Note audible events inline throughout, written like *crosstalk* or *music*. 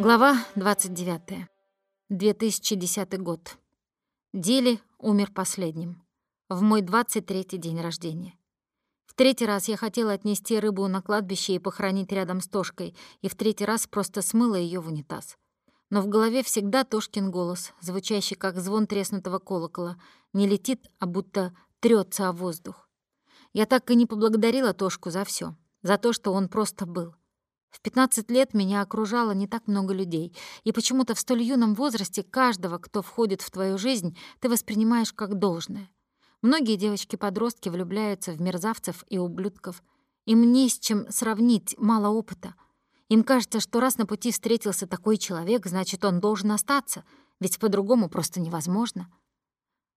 Глава 29. 2010 год. Дили умер последним. В мой 23-й день рождения. В третий раз я хотела отнести рыбу на кладбище и похоронить рядом с Тошкой, и в третий раз просто смыла ее в унитаз. Но в голове всегда Тошкин голос, звучащий как звон треснутого колокола, не летит, а будто трется о воздух. Я так и не поблагодарила Тошку за все, за то, что он просто был. В 15 лет меня окружало не так много людей, и почему-то в столь юном возрасте каждого, кто входит в твою жизнь, ты воспринимаешь как должное. Многие девочки-подростки влюбляются в мерзавцев и ублюдков. Им не с чем сравнить, мало опыта. Им кажется, что раз на пути встретился такой человек, значит, он должен остаться, ведь по-другому просто невозможно.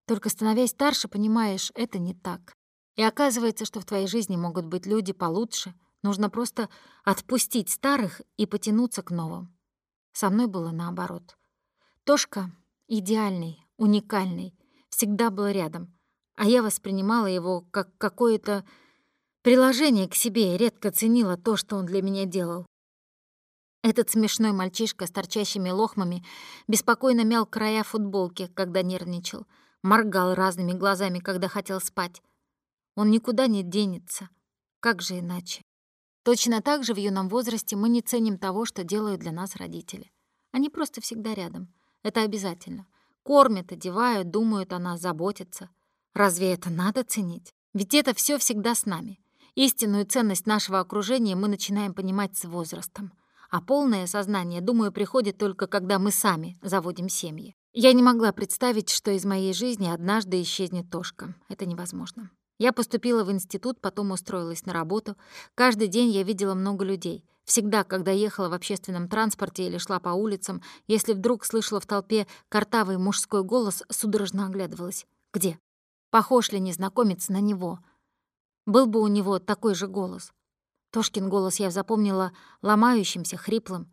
Только становясь старше, понимаешь, это не так. И оказывается, что в твоей жизни могут быть люди получше, Нужно просто отпустить старых и потянуться к новым. Со мной было наоборот. Тошка идеальный, уникальный, всегда был рядом, а я воспринимала его как какое-то приложение к себе и редко ценила то, что он для меня делал. Этот смешной мальчишка с торчащими лохмами беспокойно мял края футболки, когда нервничал, моргал разными глазами, когда хотел спать. Он никуда не денется. Как же иначе? Точно так же в юном возрасте мы не ценим того, что делают для нас родители. Они просто всегда рядом. Это обязательно. Кормят, одевают, думают о нас, заботятся. Разве это надо ценить? Ведь это все всегда с нами. Истинную ценность нашего окружения мы начинаем понимать с возрастом. А полное сознание, думаю, приходит только когда мы сами заводим семьи. Я не могла представить, что из моей жизни однажды исчезнет Тошка. Это невозможно. Я поступила в институт, потом устроилась на работу. Каждый день я видела много людей. Всегда, когда ехала в общественном транспорте или шла по улицам, если вдруг слышала в толпе картавый мужской голос, судорожно оглядывалась. Где? Похож ли незнакомец на него? Был бы у него такой же голос. Тошкин голос я запомнила ломающимся, хриплым.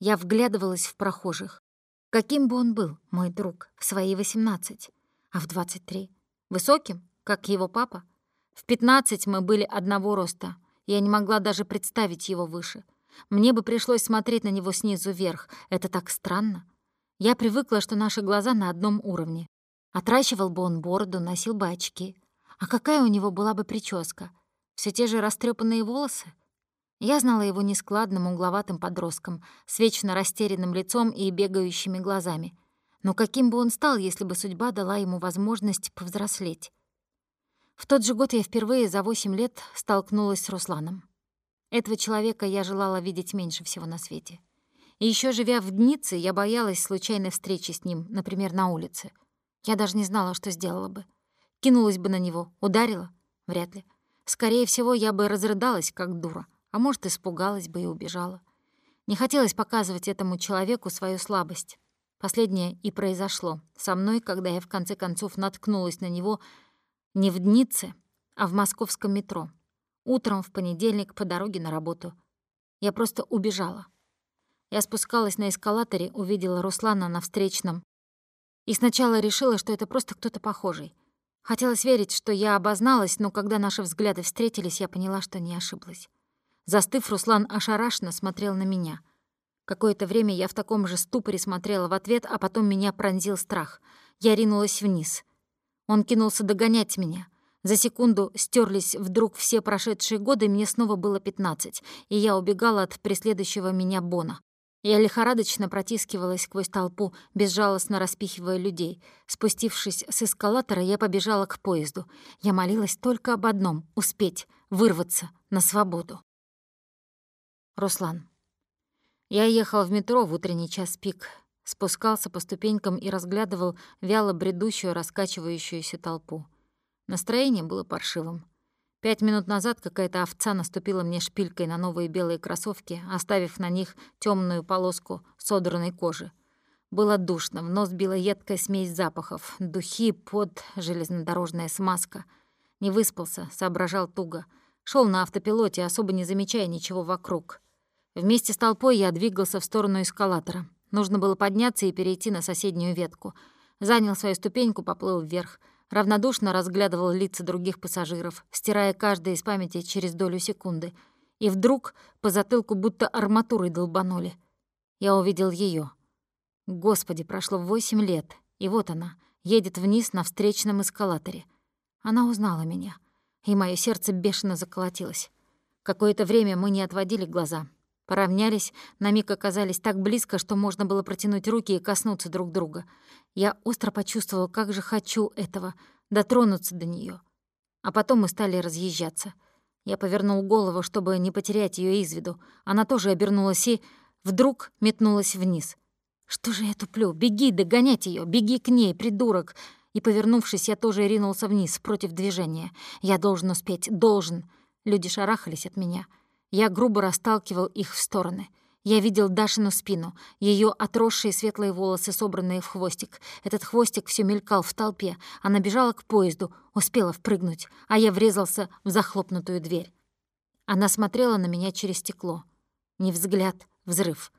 Я вглядывалась в прохожих. Каким бы он был, мой друг, в свои восемнадцать, а в двадцать три? Высоким? Как его папа. В пятнадцать мы были одного роста. Я не могла даже представить его выше. Мне бы пришлось смотреть на него снизу вверх. Это так странно. Я привыкла, что наши глаза на одном уровне. Отращивал бы он бороду, носил бы очки. А какая у него была бы прическа? Все те же растрепанные волосы? Я знала его нескладным, угловатым подростком, с вечно растерянным лицом и бегающими глазами. Но каким бы он стал, если бы судьба дала ему возможность повзрослеть? В тот же год я впервые за 8 лет столкнулась с Русланом. Этого человека я желала видеть меньше всего на свете. И еще живя в Днице, я боялась случайной встречи с ним, например, на улице. Я даже не знала, что сделала бы. Кинулась бы на него, ударила? Вряд ли. Скорее всего, я бы разрыдалась, как дура, а может, испугалась бы и убежала. Не хотелось показывать этому человеку свою слабость. Последнее и произошло со мной, когда я в конце концов наткнулась на него не в Днице, а в московском метро. Утром в понедельник по дороге на работу. Я просто убежала. Я спускалась на эскалаторе, увидела Руслана на встречном. И сначала решила, что это просто кто-то похожий. Хотелось верить, что я обозналась, но когда наши взгляды встретились, я поняла, что не ошиблась. Застыв, Руслан ошарашенно смотрел на меня. Какое-то время я в таком же ступоре смотрела в ответ, а потом меня пронзил страх. Я ринулась вниз. Он кинулся догонять меня. За секунду стерлись вдруг все прошедшие годы, мне снова было пятнадцать, и я убегала от преследующего меня Бона. Я лихорадочно протискивалась сквозь толпу, безжалостно распихивая людей. Спустившись с эскалатора, я побежала к поезду. Я молилась только об одном — успеть, вырваться на свободу. Руслан. Я ехал в метро в утренний час пик спускался по ступенькам и разглядывал вяло бредущую, раскачивающуюся толпу. Настроение было паршивым. Пять минут назад какая-то овца наступила мне шпилькой на новые белые кроссовки, оставив на них темную полоску содранной кожи. Было душно, в нос била едкая смесь запахов, духи, под, железнодорожная смазка. Не выспался, соображал туго. шел на автопилоте, особо не замечая ничего вокруг. Вместе с толпой я двигался в сторону эскалатора. Нужно было подняться и перейти на соседнюю ветку. Занял свою ступеньку, поплыл вверх. Равнодушно разглядывал лица других пассажиров, стирая каждое из памяти через долю секунды. И вдруг по затылку будто арматурой долбанули. я увидел ее. Господи, прошло восемь лет, и вот она, едет вниз на встречном эскалаторе. Она узнала меня, и мое сердце бешено заколотилось. Какое-то время мы не отводили глаза. Поравнялись, на миг оказались так близко, что можно было протянуть руки и коснуться друг друга. Я остро почувствовал, как же хочу этого, дотронуться до нее. А потом мы стали разъезжаться. Я повернул голову, чтобы не потерять ее из виду. Она тоже обернулась и вдруг метнулась вниз. «Что же я туплю? Беги, догонять ее, Беги к ней, придурок!» И, повернувшись, я тоже ринулся вниз, против движения. Я должен успеть, должен. Люди шарахались от меня. Я грубо расталкивал их в стороны. Я видел Дашину спину, ее отросшие светлые волосы, собранные в хвостик. Этот хвостик все мелькал в толпе. Она бежала к поезду, успела впрыгнуть, а я врезался в захлопнутую дверь. Она смотрела на меня через стекло. Не взгляд, взрыв.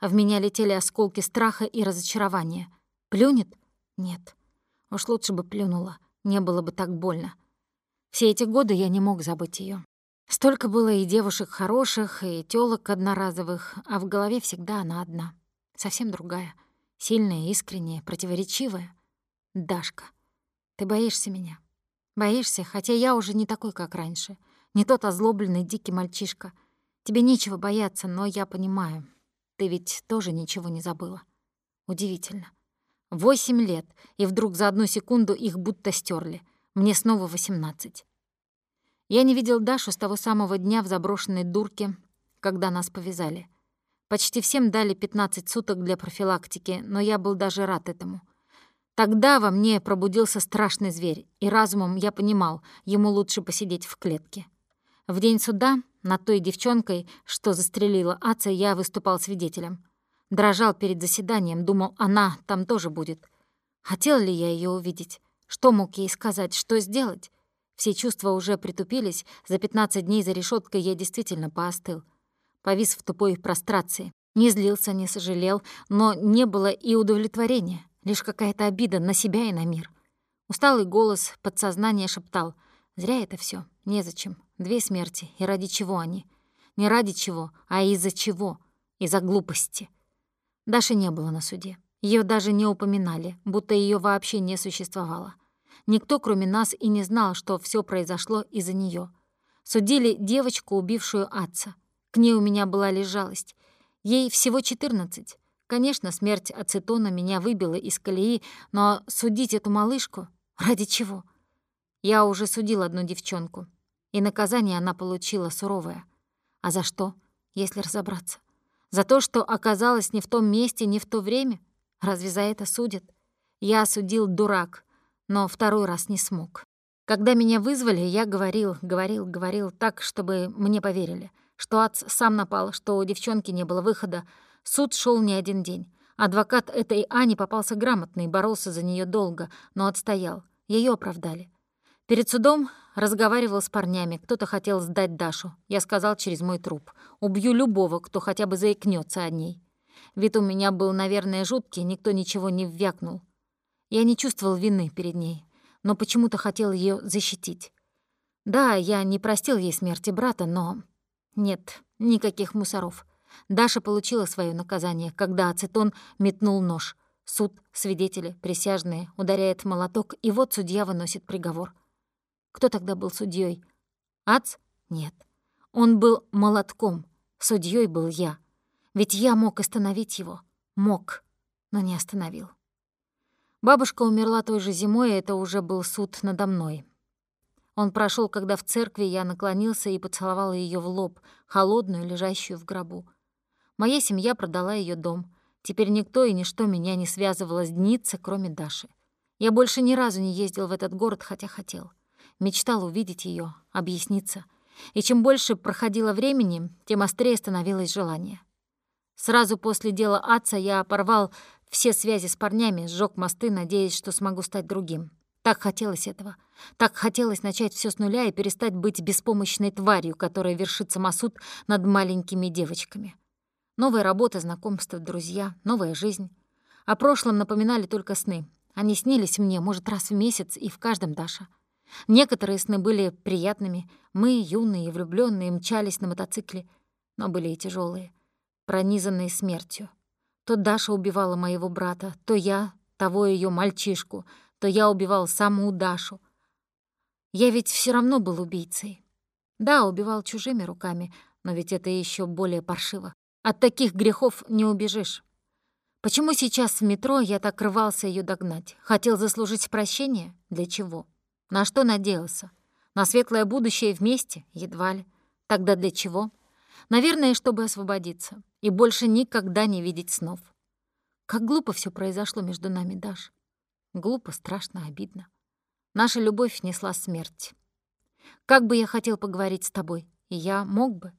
А в меня летели осколки страха и разочарования. Плюнет? Нет. Уж лучше бы плюнула, не было бы так больно. Все эти годы я не мог забыть ее. Столько было и девушек хороших, и тёлок одноразовых, а в голове всегда она одна. Совсем другая. Сильная, искренняя, противоречивая. Дашка, ты боишься меня? Боишься, хотя я уже не такой, как раньше. Не тот озлобленный дикий мальчишка. Тебе нечего бояться, но я понимаю. Ты ведь тоже ничего не забыла. Удивительно. Восемь лет, и вдруг за одну секунду их будто стерли. Мне снова восемнадцать. Я не видел Дашу с того самого дня в заброшенной дурке, когда нас повязали. Почти всем дали 15 суток для профилактики, но я был даже рад этому. Тогда во мне пробудился страшный зверь, и разумом я понимал, ему лучше посидеть в клетке. В день суда над той девчонкой, что застрелила Аца, я выступал свидетелем. Дрожал перед заседанием, думал, она там тоже будет. Хотел ли я ее увидеть? Что мог ей сказать? Что сделать? Все чувства уже притупились, за 15 дней за решеткой я действительно поостыл. Повис в тупой прострации. Не злился, не сожалел, но не было и удовлетворения, лишь какая-то обида на себя и на мир. Усталый голос подсознания шептал «Зря это все, незачем, две смерти, и ради чего они? Не ради чего, а из-за чего? Из-за глупости». Даши не было на суде. Ее даже не упоминали, будто ее вообще не существовало. Никто, кроме нас, и не знал, что все произошло из-за нее. Судили девочку, убившую отца. К ней у меня была лишь жалость. Ей всего 14. Конечно, смерть ацетона меня выбила из колеи, но судить эту малышку ради чего? Я уже судил одну девчонку, и наказание она получила суровое. А за что, если разобраться? За то, что оказалась не в том месте, не в то время? Разве за это судят? Я осудил дурак, но второй раз не смог. Когда меня вызвали, я говорил, говорил, говорил так, чтобы мне поверили, что отц сам напал, что у девчонки не было выхода. Суд шел не один день. Адвокат этой Ани попался грамотный, боролся за нее долго, но отстоял. Ее оправдали. Перед судом разговаривал с парнями. Кто-то хотел сдать Дашу. Я сказал через мой труп. Убью любого, кто хотя бы заикнется о ней. Вид у меня был, наверное, жуткий, никто ничего не ввякнул. Я не чувствовал вины перед ней, но почему-то хотел ее защитить. Да, я не простил ей смерти брата, но... Нет, никаких мусоров. Даша получила свое наказание, когда ацетон метнул нож. Суд, свидетели, присяжные, ударяет молоток, и вот судья выносит приговор — кто тогда был судьей? Ац? Нет. Он был молотком. Судьей был я. Ведь я мог остановить его. Мог, но не остановил. Бабушка умерла той же зимой, и это уже был суд надо мной. Он прошел, когда в церкви я наклонился и поцеловал ее в лоб, холодную, лежащую в гробу. Моя семья продала ее дом. Теперь никто и ничто меня не связывало с Днице, кроме Даши. Я больше ни разу не ездил в этот город, хотя хотел мечтал увидеть ее, объясниться. И чем больше проходило времени, тем острее становилось желание. Сразу после дела отца я порвал все связи с парнями, сжег мосты, надеясь, что смогу стать другим. Так хотелось этого. Так хотелось начать все с нуля и перестать быть беспомощной тварью, которая вершит самосуд над маленькими девочками. Новая работа, знакомства, друзья, новая жизнь. О прошлом напоминали только сны. Они снились мне, может, раз в месяц, и в каждом Даша — Некоторые сны были приятными. Мы, юные и влюбленные, мчались на мотоцикле, но были и тяжелые, пронизанные смертью. То Даша убивала моего брата, то я того ее мальчишку, то я убивал саму Дашу. Я ведь все равно был убийцей. Да, убивал чужими руками, но ведь это еще более паршиво. От таких грехов не убежишь. Почему сейчас в метро я так рвался ее догнать? Хотел заслужить прощение? Для чего? На что надеялся? На светлое будущее вместе? Едва ли. Тогда для чего? Наверное, чтобы освободиться и больше никогда не видеть снов. Как глупо все произошло между нами, Даш. Глупо, страшно, обидно. Наша любовь несла смерть. Как бы я хотел поговорить с тобой, и я мог бы.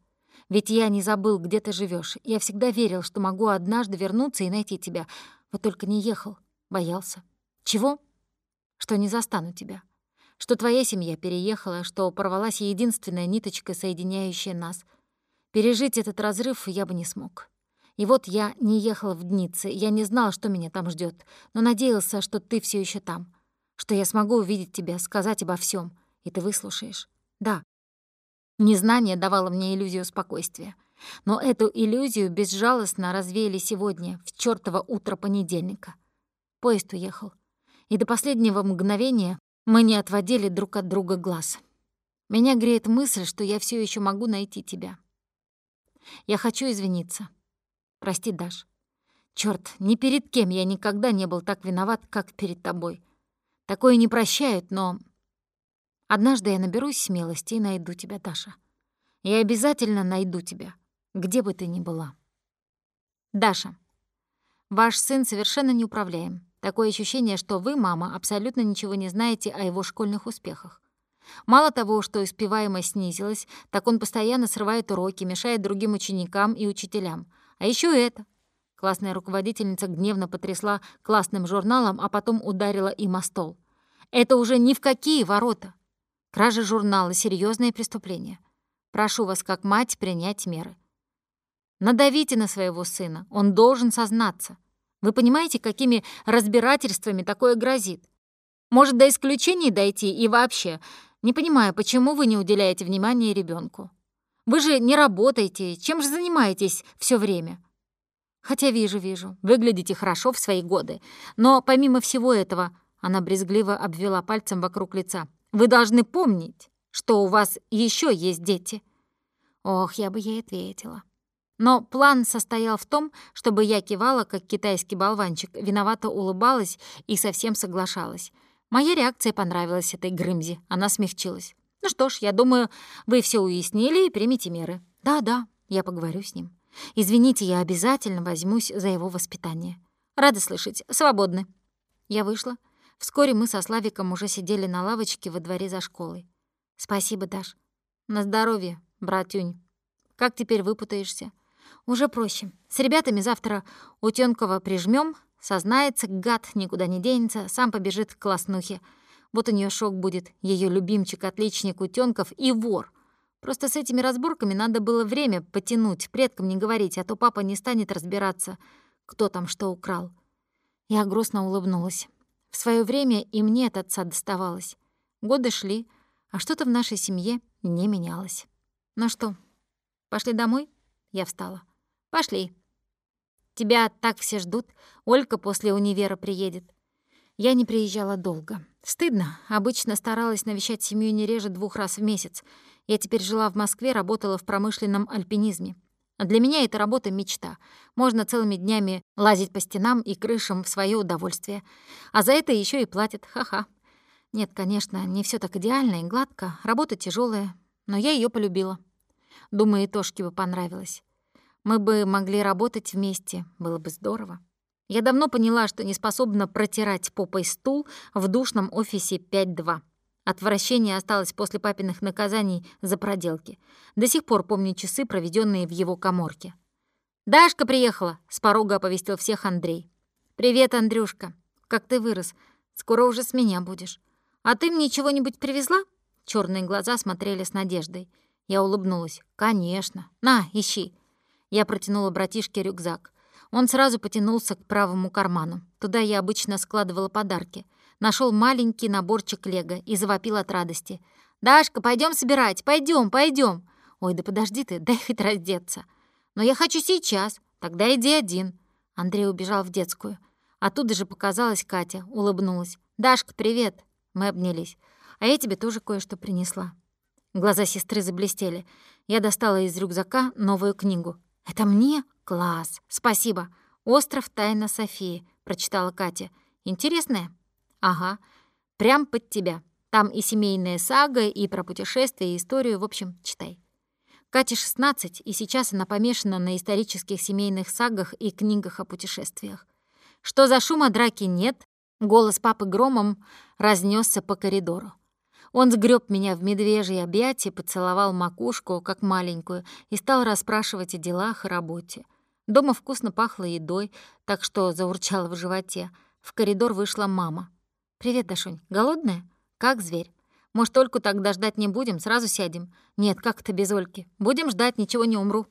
Ведь я не забыл, где ты живешь. Я всегда верил, что могу однажды вернуться и найти тебя. Вот только не ехал, боялся. Чего? Что не застану тебя. Что твоя семья переехала, что порвалась единственная ниточка, соединяющая нас. Пережить этот разрыв я бы не смог. И вот я не ехал в Днице, я не знал, что меня там ждет, но надеялся, что ты все еще там, что я смогу увидеть тебя, сказать обо всем, и ты выслушаешь. Да, Незнание давало мне иллюзию спокойствия. Но эту иллюзию безжалостно развеяли сегодня, в чёртово утро понедельника. Поезд уехал. И до последнего мгновения мы не отводили друг от друга глаз. Меня греет мысль, что я все еще могу найти тебя. Я хочу извиниться. Прости, Даш. Черт, ни перед кем я никогда не был так виноват, как перед тобой. Такое не прощают, но Однажды я наберусь смелости и найду тебя, Даша. Я обязательно найду тебя, где бы ты ни была. Даша, ваш сын совершенно неуправляем. Такое ощущение, что вы, мама, абсолютно ничего не знаете о его школьных успехах. Мало того, что успеваемость снизилась, так он постоянно срывает уроки, мешает другим ученикам и учителям. А еще это. Классная руководительница гневно потрясла классным журналом, а потом ударила им о стол. Это уже ни в какие ворота. Кража журнала — серьезное преступление. Прошу вас, как мать, принять меры. Надавите на своего сына, он должен сознаться. Вы понимаете, какими разбирательствами такое грозит? Может, до исключений дойти и вообще. Не понимаю, почему вы не уделяете внимания ребенку. Вы же не работаете, чем же занимаетесь все время? Хотя вижу, вижу, выглядите хорошо в свои годы. Но помимо всего этого, она брезгливо обвела пальцем вокруг лица. Вы должны помнить, что у вас еще есть дети». Ох, я бы ей ответила. Но план состоял в том, чтобы я кивала, как китайский болванчик, виновато улыбалась и совсем соглашалась. Моя реакция понравилась этой Грымзе, она смягчилась. «Ну что ж, я думаю, вы все уяснили и примите меры». «Да-да, я поговорю с ним. Извините, я обязательно возьмусь за его воспитание. Рада слышать. Свободны». Я вышла, Вскоре мы со Славиком уже сидели на лавочке во дворе за школой. «Спасибо, Даш. На здоровье, братюнь. Как теперь выпутаешься?» «Уже проще. С ребятами завтра Утёнкова прижмем, сознается, гад никуда не денется, сам побежит к класснухе. Вот у нее шок будет, ее любимчик-отличник Утёнков и вор. Просто с этими разборками надо было время потянуть, предкам не говорить, а то папа не станет разбираться, кто там что украл». Я грустно улыбнулась. В свое время и мне от отца доставалось. Годы шли, а что-то в нашей семье не менялось. Ну что, пошли домой? Я встала. Пошли. Тебя так все ждут. Олька после универа приедет. Я не приезжала долго. Стыдно. Обычно старалась навещать семью не реже двух раз в месяц. Я теперь жила в Москве, работала в промышленном альпинизме. А для меня эта работа — мечта. Можно целыми днями лазить по стенам и крышам в свое удовольствие. А за это еще и платят. Ха-ха. Нет, конечно, не все так идеально и гладко. Работа тяжелая, но я ее полюбила. Думаю, и Тошке бы понравилось. Мы бы могли работать вместе, было бы здорово. Я давно поняла, что не способна протирать попой стул в душном офисе 5-2. Отвращение осталось после папиных наказаний за проделки. До сих пор помню часы, проведенные в его коморке. «Дашка приехала!» — с порога оповестил всех Андрей. «Привет, Андрюшка. Как ты вырос. Скоро уже с меня будешь. А ты мне чего-нибудь привезла?» Черные глаза смотрели с надеждой. Я улыбнулась. «Конечно. На, ищи». Я протянула братишке рюкзак. Он сразу потянулся к правому карману. Туда я обычно складывала подарки — нашел маленький наборчик лего и завопил от радости. «Дашка, пойдем собирать! Пойдем, пойдем!» «Ой, да подожди ты, *laughs* дай хоть раздеться!» «Но я хочу сейчас, тогда иди один!» Андрей убежал в детскую. Оттуда же показалась Катя, улыбнулась. «Дашка, привет!» Мы обнялись. «А я тебе тоже кое-что принесла». Глаза сестры заблестели. Я достала из рюкзака новую книгу. «Это мне? Класс! Спасибо! Остров Тайна Софии», — прочитала Катя. «Интересная?» «Ага. Прям под тебя. Там и семейная сага, и про путешествия, и историю. В общем, читай». Кате 16, и сейчас она помешана на исторических семейных сагах и книгах о путешествиях. Что за шума драки нет? Голос папы громом разнесся по коридору. Он сгреб меня в медвежье объятия, поцеловал макушку, как маленькую, и стал расспрашивать о делах и работе. Дома вкусно пахло едой, так что заурчало в животе. В коридор вышла мама. «Привет, Дашунь. Голодная? Как зверь? Может, только тогда ждать не будем, сразу сядем? Нет, как это без Ольки? Будем ждать, ничего не умру».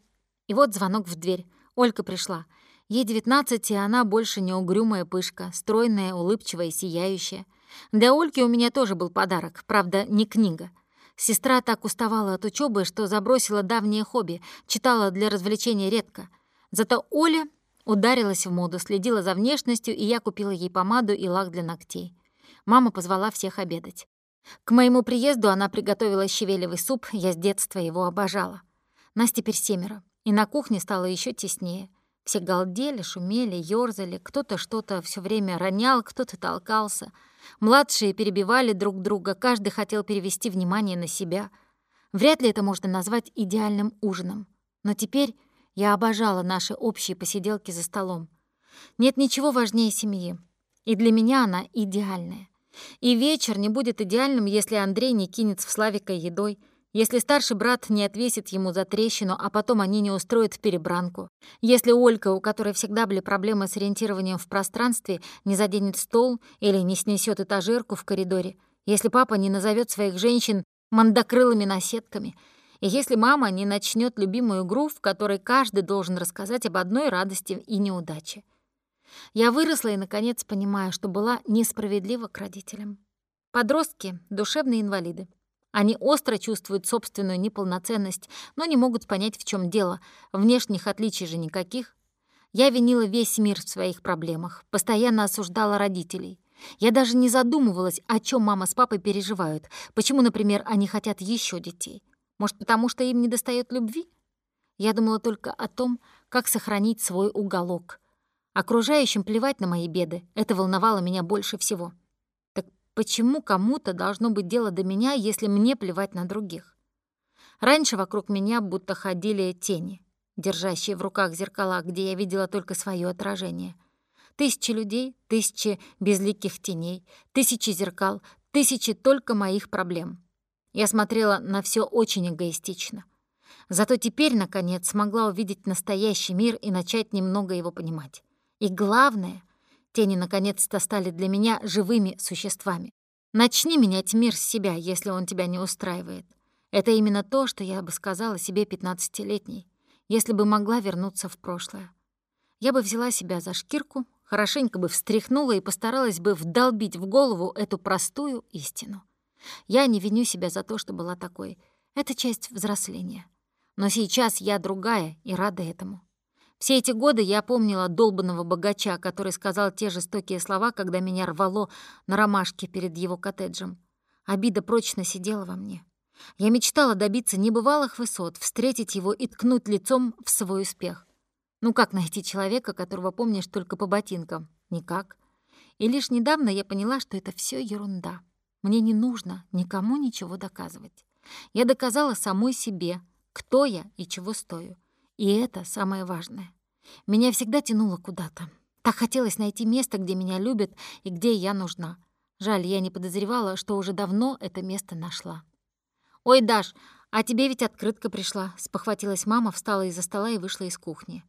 И вот звонок в дверь. Олька пришла. Ей девятнадцать, и она больше не угрюмая пышка, стройная, улыбчивая и сияющая. Для Ольки у меня тоже был подарок, правда, не книга. Сестра так уставала от учебы, что забросила давнее хобби, читала для развлечения редко. Зато Оля ударилась в моду, следила за внешностью, и я купила ей помаду и лак для ногтей. Мама позвала всех обедать. К моему приезду она приготовила щавелевый суп, я с детства его обожала. Нас теперь семеро, и на кухне стало еще теснее. Все галдели, шумели, ёрзали, кто-то что-то все время ронял, кто-то толкался. Младшие перебивали друг друга, каждый хотел перевести внимание на себя. Вряд ли это можно назвать идеальным ужином. Но теперь я обожала наши общие посиделки за столом. Нет ничего важнее семьи. И для меня она идеальная. И вечер не будет идеальным, если Андрей не кинется в Славика едой — если старший брат не отвесит ему за трещину, а потом они не устроят перебранку. Если Олька, у которой всегда были проблемы с ориентированием в пространстве, не заденет стол или не снесет этажерку в коридоре. Если папа не назовет своих женщин мандокрылыми наседками. И если мама не начнет любимую игру, в которой каждый должен рассказать об одной радости и неудаче. Я выросла и, наконец, понимаю, что была несправедлива к родителям. Подростки — душевные инвалиды. Они остро чувствуют собственную неполноценность, но не могут понять, в чем дело. Внешних отличий же никаких. Я винила весь мир в своих проблемах, постоянно осуждала родителей. Я даже не задумывалась, о чем мама с папой переживают, почему, например, они хотят еще детей. Может, потому что им не достает любви? Я думала только о том, как сохранить свой уголок. Окружающим плевать на мои беды, это волновало меня больше всего. Почему кому-то должно быть дело до меня, если мне плевать на других? Раньше вокруг меня будто ходили тени, держащие в руках зеркала, где я видела только свое отражение. Тысячи людей, тысячи безликих теней, тысячи зеркал, тысячи только моих проблем. Я смотрела на все очень эгоистично. Зато теперь, наконец, смогла увидеть настоящий мир и начать немного его понимать. И главное — Тени наконец-то стали для меня живыми существами. Начни менять мир с себя, если он тебя не устраивает. Это именно то, что я бы сказала себе пятнадцатилетней, если бы могла вернуться в прошлое. Я бы взяла себя за шкирку, хорошенько бы встряхнула и постаралась бы вдолбить в голову эту простую истину. Я не виню себя за то, что была такой. Это часть взросления. Но сейчас я другая и рада этому. Все эти годы я помнила долбанного богача, который сказал те жестокие слова, когда меня рвало на ромашке перед его коттеджем. Обида прочно сидела во мне. Я мечтала добиться небывалых высот, встретить его и ткнуть лицом в свой успех. Ну как найти человека, которого помнишь только по ботинкам? Никак. И лишь недавно я поняла, что это все ерунда. Мне не нужно никому ничего доказывать. Я доказала самой себе, кто я и чего стою. И это самое важное. Меня всегда тянуло куда-то. Так хотелось найти место, где меня любят и где я нужна. Жаль, я не подозревала, что уже давно это место нашла. «Ой, Даш, а тебе ведь открытка пришла», — спохватилась мама, встала из-за стола и вышла из кухни.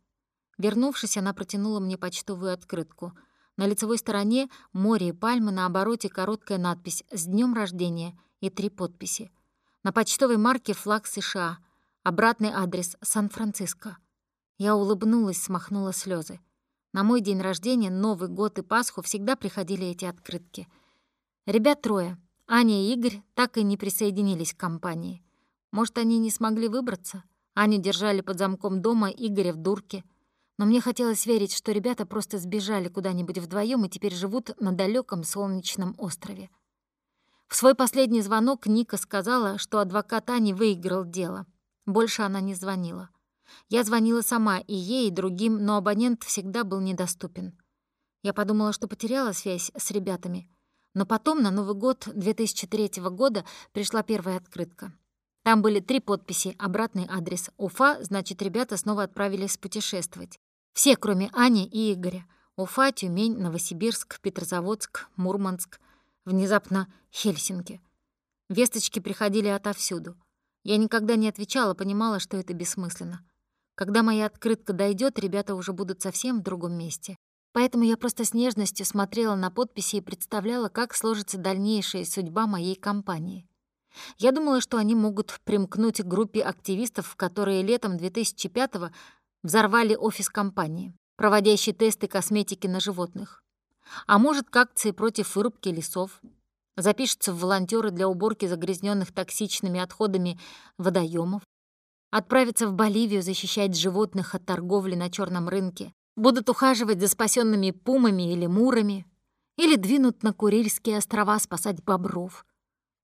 Вернувшись, она протянула мне почтовую открытку. На лицевой стороне море и пальмы, на обороте короткая надпись «С днем рождения» и три подписи. На почтовой марке флаг США, обратный адрес Сан-Франциско. Я улыбнулась, смахнула слезы. На мой день рождения, Новый год и Пасху всегда приходили эти открытки. Ребят трое. Аня и Игорь так и не присоединились к компании. Может, они не смогли выбраться? Аню держали под замком дома, Игоря в дурке. Но мне хотелось верить, что ребята просто сбежали куда-нибудь вдвоем и теперь живут на далеком солнечном острове. В свой последний звонок Ника сказала, что адвокат Ани выиграл дело. Больше она не звонила. Я звонила сама и ей, и другим, но абонент всегда был недоступен. Я подумала, что потеряла связь с ребятами. Но потом, на Новый год 2003 года, пришла первая открытка. Там были три подписи, обратный адрес. Уфа, значит, ребята снова отправились путешествовать. Все, кроме Ани и Игоря. Уфа, Тюмень, Новосибирск, Петрозаводск, Мурманск. Внезапно Хельсинки. Весточки приходили отовсюду. Я никогда не отвечала, понимала, что это бессмысленно. Когда моя открытка дойдет, ребята уже будут совсем в другом месте. Поэтому я просто с нежностью смотрела на подписи и представляла, как сложится дальнейшая судьба моей компании. Я думала, что они могут примкнуть к группе активистов, которые летом 2005-го взорвали офис компании, проводящей тесты косметики на животных. А может, к акции против вырубки лесов. Запишутся в волонтеры для уборки загрязненных токсичными отходами водоемов. Отправятся в Боливию защищать животных от торговли на черном рынке. Будут ухаживать за спасенными пумами или лемурами. Или двинут на Курильские острова спасать бобров.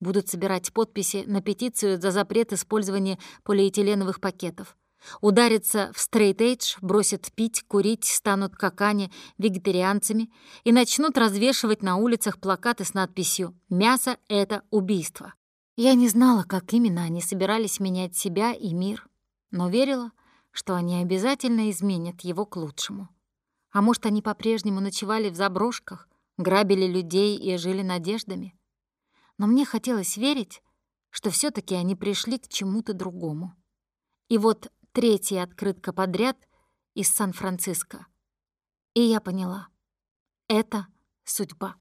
Будут собирать подписи на петицию за запрет использования полиэтиленовых пакетов. Ударятся в straight edge, бросят пить, курить, станут как Аня вегетарианцами и начнут развешивать на улицах плакаты с надписью «Мясо — это убийство». Я не знала, как именно они собирались менять себя и мир, но верила, что они обязательно изменят его к лучшему. А может, они по-прежнему ночевали в заброшках, грабили людей и жили надеждами? Но мне хотелось верить, что все таки они пришли к чему-то другому. И вот третья открытка подряд из Сан-Франциско. И я поняла — это судьба.